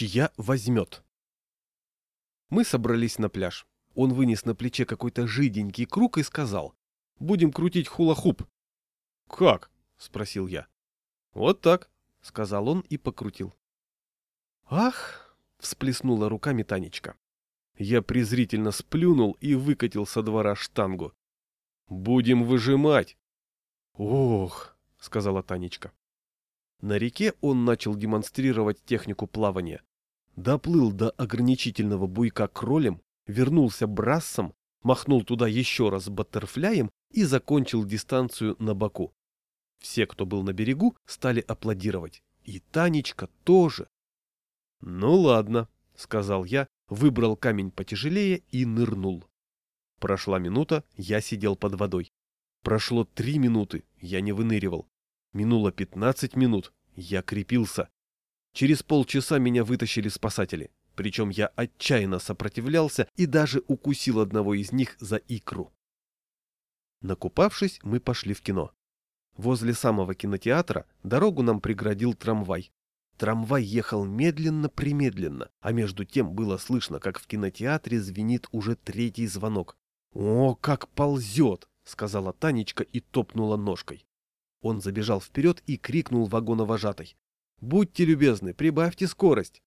чья возьмет. Мы собрались на пляж. Он вынес на плече какой-то жиденький круг и сказал, «Будем крутить хула-хуп». «Как?» — спросил я. «Вот так», — сказал он и покрутил. «Ах!» — всплеснула руками Танечка. Я презрительно сплюнул и выкатил со двора штангу. «Будем выжимать!» «Ох!» — сказала Танечка. На реке он начал демонстрировать технику плавания. Доплыл до ограничительного буйка кролем, вернулся брассом, махнул туда еще раз баттерфляем и закончил дистанцию на боку. Все, кто был на берегу, стали аплодировать. И Танечка тоже. «Ну ладно», — сказал я, выбрал камень потяжелее и нырнул. Прошла минута, я сидел под водой. Прошло три минуты, я не выныривал. Минуло пятнадцать минут, я крепился. Через полчаса меня вытащили спасатели, причем я отчаянно сопротивлялся и даже укусил одного из них за икру. Накупавшись, мы пошли в кино. Возле самого кинотеатра дорогу нам преградил трамвай. Трамвай ехал медленно-примедленно, а между тем было слышно, как в кинотеатре звенит уже третий звонок. «О, как ползет!» — сказала Танечка и топнула ножкой. Он забежал вперед и крикнул вагоновожатой. «Будьте любезны, прибавьте скорость!»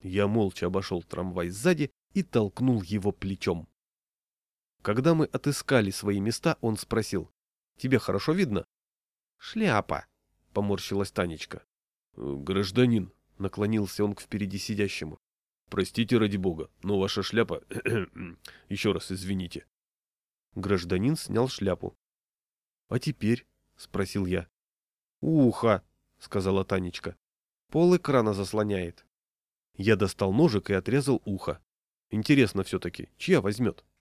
Я молча обошел трамвай сзади и толкнул его плечом. Когда мы отыскали свои места, он спросил. «Тебе хорошо видно?» «Шляпа», — поморщилась Танечка. «Гражданин», — наклонился он к впереди сидящему. «Простите ради бога, но ваша шляпа... Еще раз извините». Гражданин снял шляпу. «А теперь?» — спросил я. «Ухо!» — сказала Танечка. «Пол экрана заслоняет». Я достал ножик и отрезал ухо. Интересно все-таки, чья возьмет?